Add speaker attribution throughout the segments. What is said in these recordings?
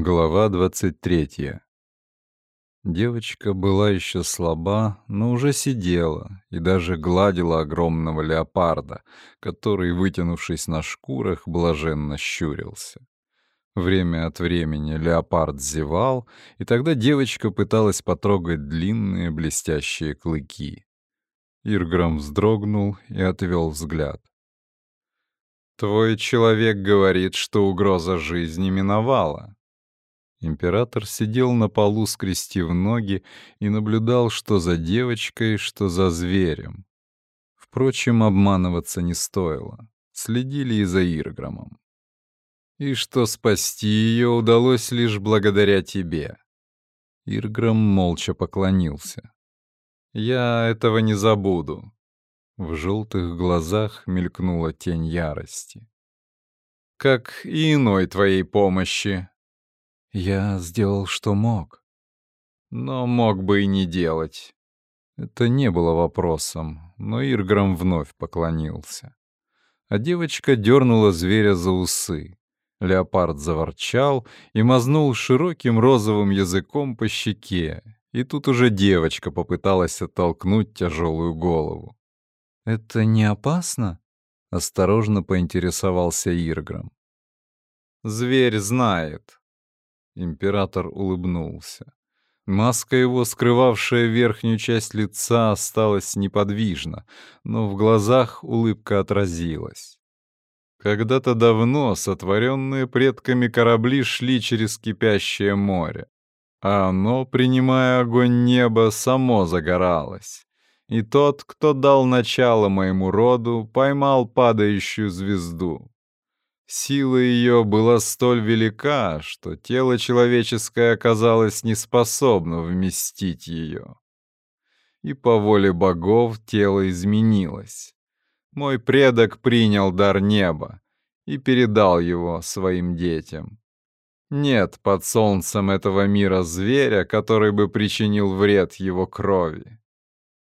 Speaker 1: Глава 23. Девочка была еще слаба, но уже сидела и даже гладила огромного леопарда, который, вытянувшись на шкурах, блаженно щурился. Время от времени леопард зевал, и тогда девочка пыталась потрогать длинные блестящие клыки. Ирграм вздрогнул и отвел взгляд. «Твой человек говорит, что угроза жизни миновала», Император сидел на полу, скрестив ноги, и наблюдал, что за девочкой, что за зверем. Впрочем, обманываться не стоило. Следили и за Ирграмом. И что спасти ее удалось лишь благодаря тебе. Ирграм молча поклонился. «Я этого не забуду». В желтых глазах мелькнула тень ярости. «Как и иной твоей помощи», я сделал, что мог. Но мог бы и не делать. Это не было вопросом, но Ирграм вновь поклонился. А девочка дернула зверя за усы. Леопард заворчал и мазнул широким розовым языком по щеке. И тут уже девочка попыталась оттолкнуть тяжелую голову. «Это не опасно?» — осторожно поинтересовался Ирграм. «Зверь знает», Император улыбнулся. Маска его, скрывавшая верхнюю часть лица, осталась неподвижна, но в глазах улыбка отразилась. Когда-то давно сотворенные предками корабли шли через кипящее море, а оно, принимая огонь неба, само загоралось. И тот, кто дал начало моему роду, поймал падающую звезду. Сила ее была столь велика, что тело человеческое оказалось неспособно вместить ее. И по воле богов тело изменилось. Мой предок принял дар неба и передал его своим детям. Нет под солнцем этого мира зверя, который бы причинил вред его крови.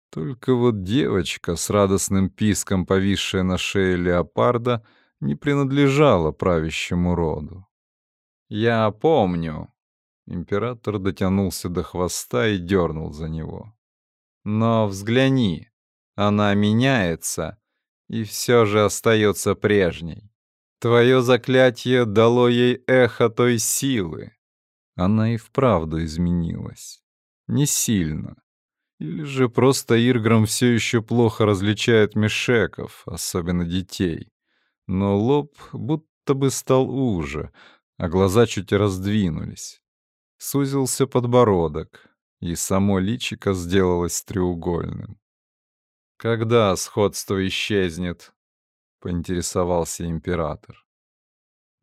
Speaker 1: Только вот девочка с радостным писком, повисшая на шее леопарда, — не принадлежала правящему роду. «Я помню». Император дотянулся до хвоста и дернул за него. «Но взгляни, она меняется и все же остается прежней. Твое заклятие дало ей эхо той силы. Она и вправду изменилась. Не сильно. Или же просто Ирграм все еще плохо различает мешеков, особенно детей но лоб будто бы стал уже, а глаза чуть раздвинулись. Сузился подбородок, и само личико сделалось треугольным. «Когда сходство исчезнет?» — поинтересовался император.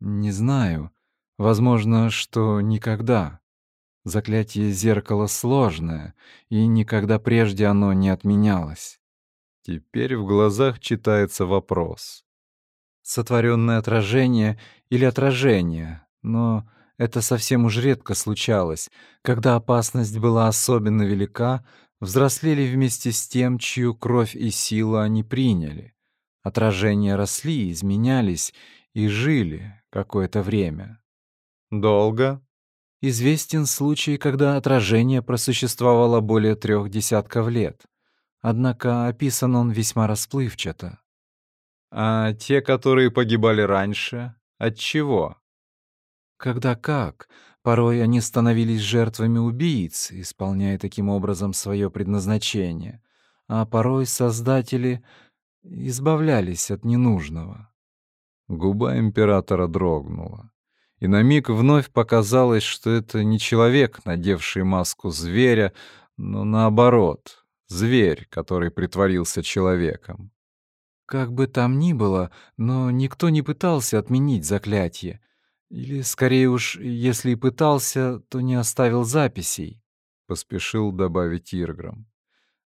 Speaker 1: «Не знаю. Возможно, что никогда. Заклятие зеркала сложное, и никогда прежде оно не отменялось». Теперь в глазах читается вопрос сотворенное отражение или отражение, но это совсем уж редко случалось, когда опасность была особенно велика, взрослели вместе с тем, чью кровь и силу они приняли. Отражения росли, изменялись и жили какое-то время. Долго? Известен случай, когда отражение просуществовало более трех десятков лет. Однако описан он весьма расплывчато. А те, которые погибали раньше, от чего? Когда как? Порой они становились жертвами убийц, исполняя таким образом свое предназначение, а порой создатели избавлялись от ненужного. Губа императора дрогнула, и на миг вновь показалось, что это не человек, надевший маску зверя, но наоборот, зверь, который притворился человеком. Как бы там ни было, но никто не пытался отменить заклятие. Или, скорее уж, если и пытался, то не оставил записей, — поспешил добавить Ирграм.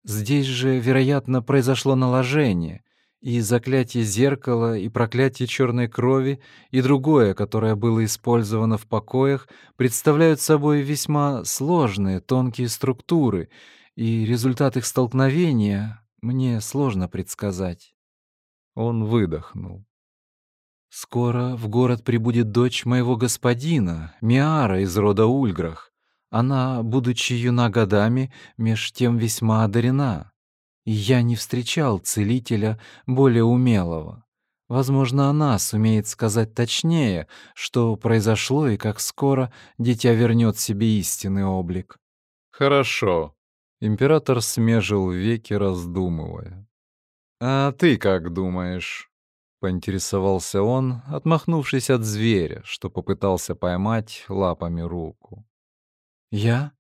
Speaker 1: Здесь же, вероятно, произошло наложение, и заклятие зеркала, и проклятие черной крови, и другое, которое было использовано в покоях, представляют собой весьма сложные, тонкие структуры, и результат их столкновения мне сложно предсказать. Он выдохнул.
Speaker 2: «Скоро в город прибудет дочь моего господина, Миара из рода Ульграх. Она, будучи юна годами, меж тем весьма одарена. И я не встречал целителя более умелого. Возможно, она сумеет сказать точнее, что произошло и как скоро дитя вернет себе истинный облик.
Speaker 1: Хорошо. Император смежил веки, раздумывая. А ты как думаешь? Поинтересовался он, отмахнувшись от зверя, что попытался поймать лапами руку.
Speaker 2: «Я?»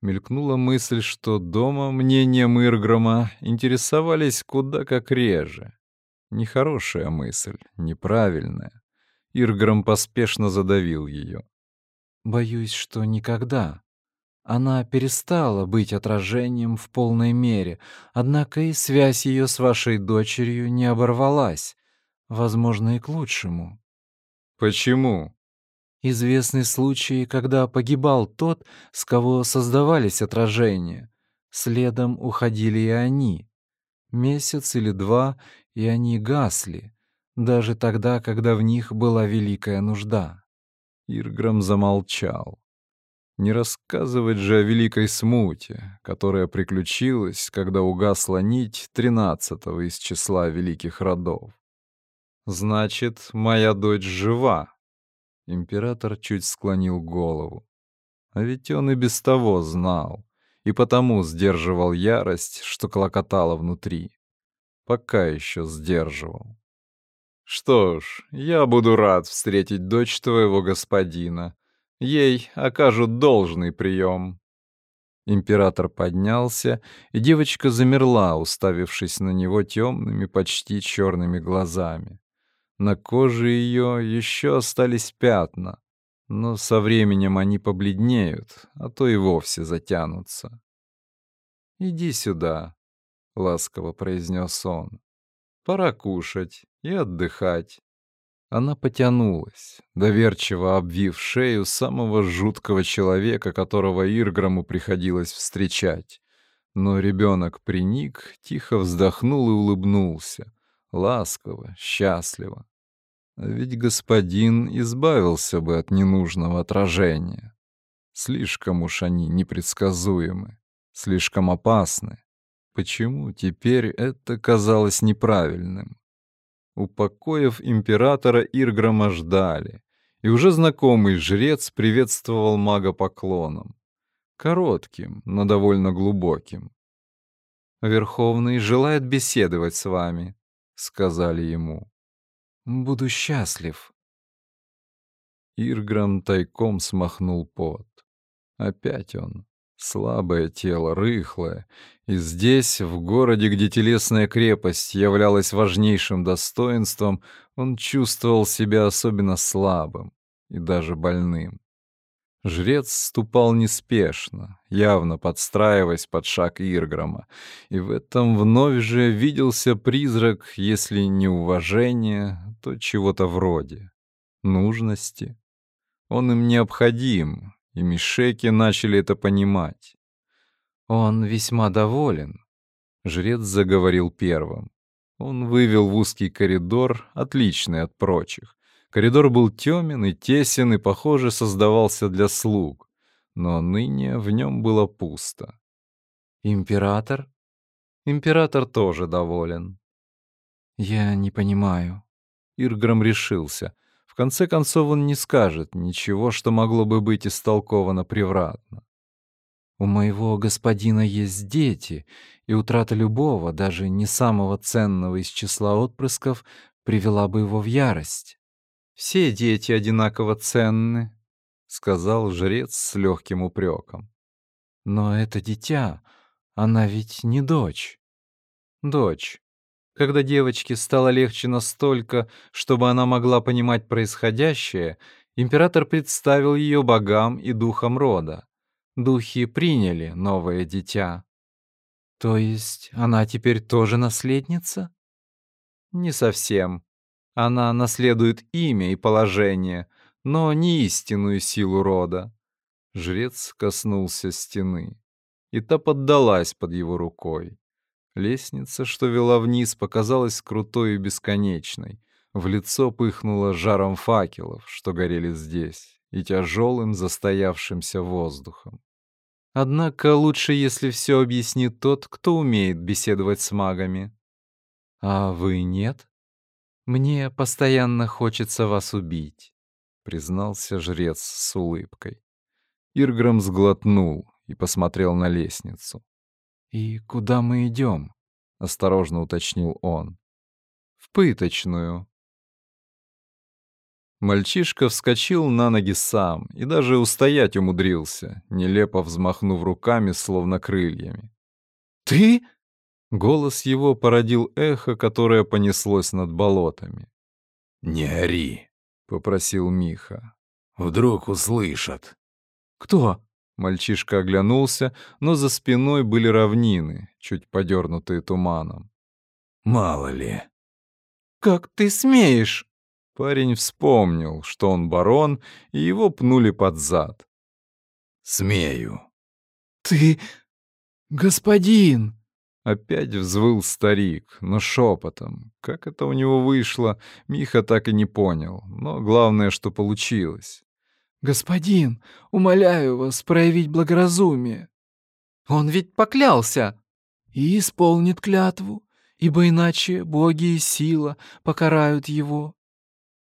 Speaker 1: Мелькнула мысль, что дома мнением Иргрома интересовались куда как реже. Нехорошая мысль, неправильная. Иргром поспешно задавил ее.
Speaker 2: «Боюсь, что никогда. Она перестала быть отражением в полной мере, однако и связь ее с вашей дочерью не оборвалась. Возможно, и к лучшему».
Speaker 1: «Почему?»
Speaker 2: Известны случаи, когда погибал тот, с кого создавались отражения. Следом уходили и они. Месяц или два, и они гасли, даже тогда, когда в них была великая нужда.
Speaker 1: Ирграм замолчал. Не рассказывать же о великой смуте, которая приключилась, когда угасла нить тринадцатого из числа великих родов. «Значит, моя дочь жива?» Император чуть склонил голову. А ведь он и без того знал, и потому сдерживал ярость, что клокотала внутри пока еще сдерживал. Что ж, я буду рад встретить дочь твоего господина. Ей окажут должный прием. Император поднялся, и девочка замерла, уставившись на него темными, почти черными глазами. На коже ее еще остались пятна, но со временем они побледнеют, а то и вовсе затянутся. «Иди сюда», — ласково произнес он. «Пора кушать и отдыхать». Она потянулась, доверчиво обвив шею самого жуткого человека, которого Ирграму приходилось встречать. Но ребенок приник, тихо вздохнул и улыбнулся, ласково, счастливо. Ведь господин избавился бы от ненужного отражения. Слишком уж они непредсказуемы, слишком опасны. Почему теперь это казалось неправильным? Упокоив императора, Ирграма ждали, и уже знакомый жрец приветствовал мага поклоном. Коротким, но довольно глубоким. «Верховный желает беседовать с вами», — сказали ему. «Буду счастлив». Ирграм тайком смахнул пот. Опять он. Слабое тело, рыхлое. И здесь, в городе, где телесная крепость являлась важнейшим достоинством, он чувствовал себя особенно слабым и даже больным. Жрец ступал неспешно, явно подстраиваясь под шаг Ирграма, и в этом вновь же виделся призрак, если не уважения, то чего-то вроде нужности. Он им необходим, и Мишеки начали это понимать. «Он весьма доволен», — жрец заговорил первым. Он вывел в узкий коридор, отличный от прочих. Коридор был темен и тесен, и, похоже, создавался для слуг. Но ныне в нем было пусто. «Император?» «Император тоже доволен». «Я не понимаю». Ирграм решился. В конце концов, он не скажет ничего, что могло бы быть истолковано превратно. У моего господина есть дети, и утрата любого, даже не самого ценного из числа отпрысков, привела бы его в ярость. «Все дети одинаково ценны», — сказал жрец с легким упреком. «Но это дитя, она ведь не дочь». «Дочь, когда девочке стало легче настолько, чтобы она могла понимать происходящее, император представил ее богам и духам рода. Духи приняли новое дитя. То есть она теперь тоже наследница? Не совсем. Она наследует имя и положение, но не истинную силу рода. Жрец коснулся стены, и та поддалась под его рукой. Лестница, что вела вниз, показалась крутой и бесконечной. В лицо пыхнуло жаром факелов, что горели здесь, и тяжелым застоявшимся воздухом.
Speaker 2: Однако лучше, если все объяснит тот, кто умеет беседовать с магами. А вы нет? Мне постоянно хочется вас убить, признался жрец с улыбкой.
Speaker 1: Ирграм сглотнул и посмотрел на лестницу.
Speaker 2: И куда мы идем? осторожно уточнил он.
Speaker 1: В пыточную, Мальчишка вскочил на ноги сам и даже устоять умудрился, нелепо взмахнув руками, словно крыльями.
Speaker 2: «Ты?»
Speaker 1: Голос его породил эхо, которое понеслось над болотами.
Speaker 3: «Не ори», — попросил Миха. «Вдруг услышат».
Speaker 2: «Кто?»
Speaker 1: Мальчишка оглянулся, но за спиной были равнины, чуть подернутые туманом.
Speaker 3: «Мало ли».
Speaker 2: «Как ты смеешь?»
Speaker 1: Парень вспомнил, что он барон, и его пнули под зад.
Speaker 3: «Смею».
Speaker 2: «Ты... господин...»
Speaker 1: Опять взвыл старик, но шепотом. Как это у него вышло, Миха так и не понял, но главное, что получилось.
Speaker 2: «Господин, умоляю вас проявить благоразумие». «Он ведь поклялся». «И исполнит клятву, ибо иначе боги и сила покарают его».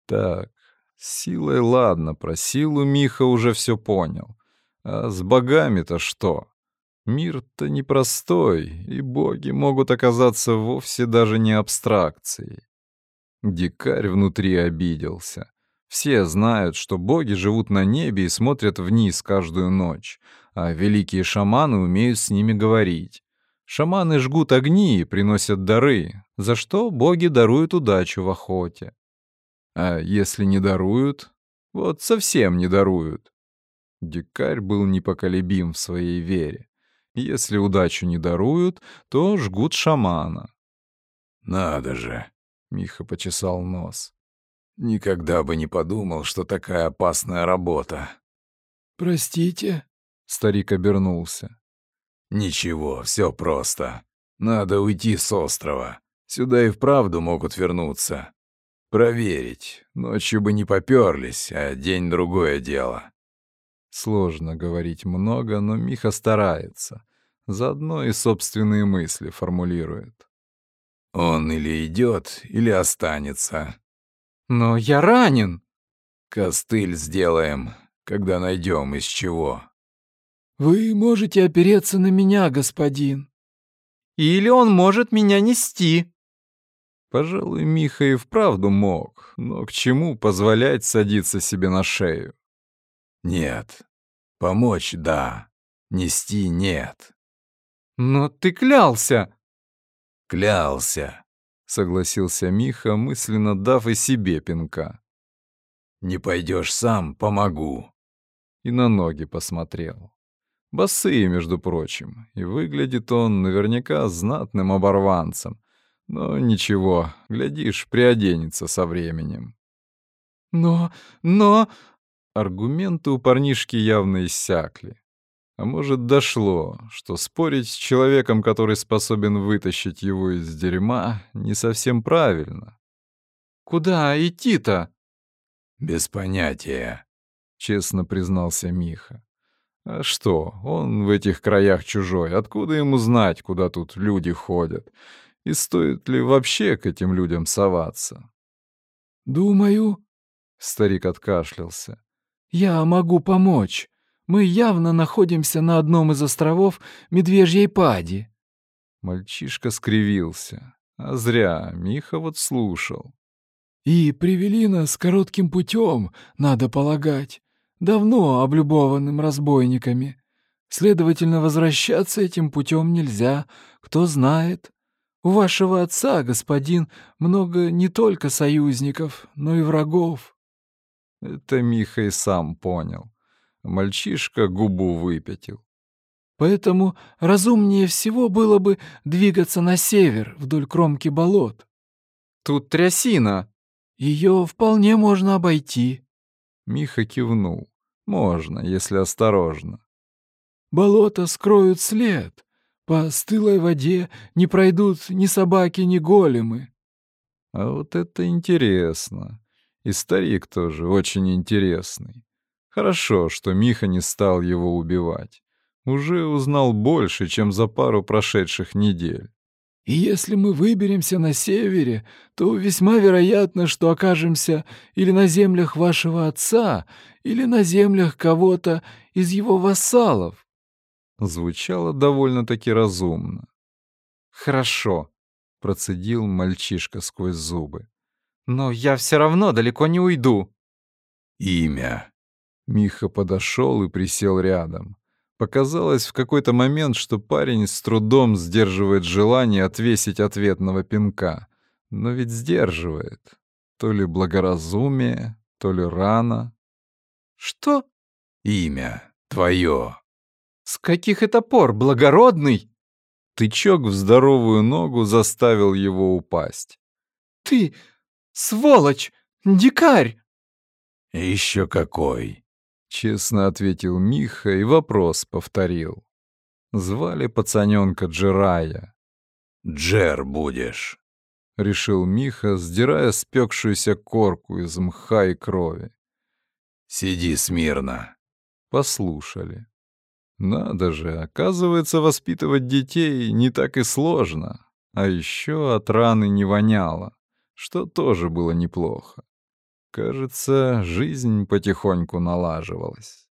Speaker 1: Так, силой ладно, про силу Миха уже все понял. А с богами-то что? Мир-то непростой, и боги могут оказаться вовсе даже не абстракцией. Дикарь внутри обиделся. Все знают, что боги живут на небе и смотрят вниз каждую ночь, а великие шаманы умеют с ними говорить. Шаманы жгут огни и приносят дары, за что боги даруют удачу в охоте. А если не даруют? Вот совсем не даруют. Дикарь был непоколебим в своей вере. Если удачу не даруют, то жгут шамана.
Speaker 3: «Надо же!» — Миха почесал нос. «Никогда бы не подумал, что такая опасная работа».
Speaker 2: «Простите?»
Speaker 1: — старик обернулся.
Speaker 3: «Ничего, все просто. Надо уйти с острова. Сюда и вправду могут вернуться. Проверить. Ночью бы не попёрлись, а день — другое дело.
Speaker 1: Сложно говорить много, но Миха старается. Заодно и собственные мысли формулирует.
Speaker 3: Он или идёт, или останется.
Speaker 2: Но я ранен.
Speaker 3: Костыль сделаем, когда найдём из чего.
Speaker 2: Вы можете опереться на меня, господин. Или он может меня нести.
Speaker 1: Пожалуй, Миха и вправду мог, но к чему позволять садиться себе на шею?
Speaker 3: Нет. Помочь — да. Нести — нет.
Speaker 2: Но ты клялся.
Speaker 3: Клялся, — согласился Миха, мысленно дав и себе пинка. Не пойдешь сам — помогу.
Speaker 1: И на ноги посмотрел. Босые, между прочим, и выглядит он наверняка знатным оборванцем, но ничего, глядишь, приоденется со временем.
Speaker 2: Но, но...
Speaker 1: Аргументы у парнишки явно иссякли. А может, дошло, что спорить с человеком, который способен вытащить его из дерьма, не совсем правильно.
Speaker 2: «Куда идти-то?»
Speaker 3: «Без понятия», — честно признался Миха.
Speaker 1: «А что, он в этих краях чужой, откуда ему знать, куда тут люди ходят? И стоит ли вообще к этим людям соваться?
Speaker 2: «Думаю...» — старик откашлялся. «Я могу помочь. Мы явно находимся на одном из островов Медвежьей Пади».
Speaker 1: Мальчишка скривился. А зря, Миха вот слушал.
Speaker 2: «И привели нас коротким путем, надо полагать, давно облюбованным разбойниками. Следовательно, возвращаться этим путем нельзя, кто знает. У вашего отца, господин, много не только союзников, но и врагов.
Speaker 1: Это Миха и сам понял. Мальчишка губу выпятил.
Speaker 2: Поэтому разумнее всего было бы двигаться на север, вдоль кромки болот. Тут трясина. Ее вполне можно обойти.
Speaker 1: Миха кивнул. Можно, если осторожно.
Speaker 2: Болота скроют след, по стылой воде не пройдут ни собаки, ни големы.
Speaker 1: А вот это интересно. И старик тоже очень интересный. Хорошо, что Миха не стал его убивать. Уже узнал больше, чем за пару прошедших недель.
Speaker 2: И если мы выберемся на севере, то весьма вероятно, что окажемся или на землях вашего отца, или на землях кого-то из его вассалов.
Speaker 1: Звучало довольно-таки разумно.
Speaker 2: Хорошо,
Speaker 1: процедил мальчишка сквозь зубы.
Speaker 2: Но я все равно далеко не уйду.
Speaker 3: Имя.
Speaker 1: Миха подошел и присел рядом. Показалось в какой-то момент, что парень с трудом сдерживает желание отвесить ответного пинка. Но ведь сдерживает. То ли благоразумие, то ли рано.
Speaker 2: «Что?»
Speaker 3: «Имя. Твое».
Speaker 2: «С каких это пор, благородный?»
Speaker 1: Тычок в здоровую ногу заставил его упасть.
Speaker 2: «Ты, сволочь, дикарь!»
Speaker 3: «Еще какой!»
Speaker 1: Честно ответил Миха и вопрос повторил. Звали пацаненка Джирая.
Speaker 3: «Джер будешь», —
Speaker 1: решил Миха, сдирая спекшуюся корку из мха и крови.
Speaker 3: «Сиди смирно».
Speaker 1: Послушали. Надо же, оказывается, воспитывать детей не так и сложно. А еще от раны не воняло, что тоже было неплохо. Кажется, жизнь потихоньку налаживалась.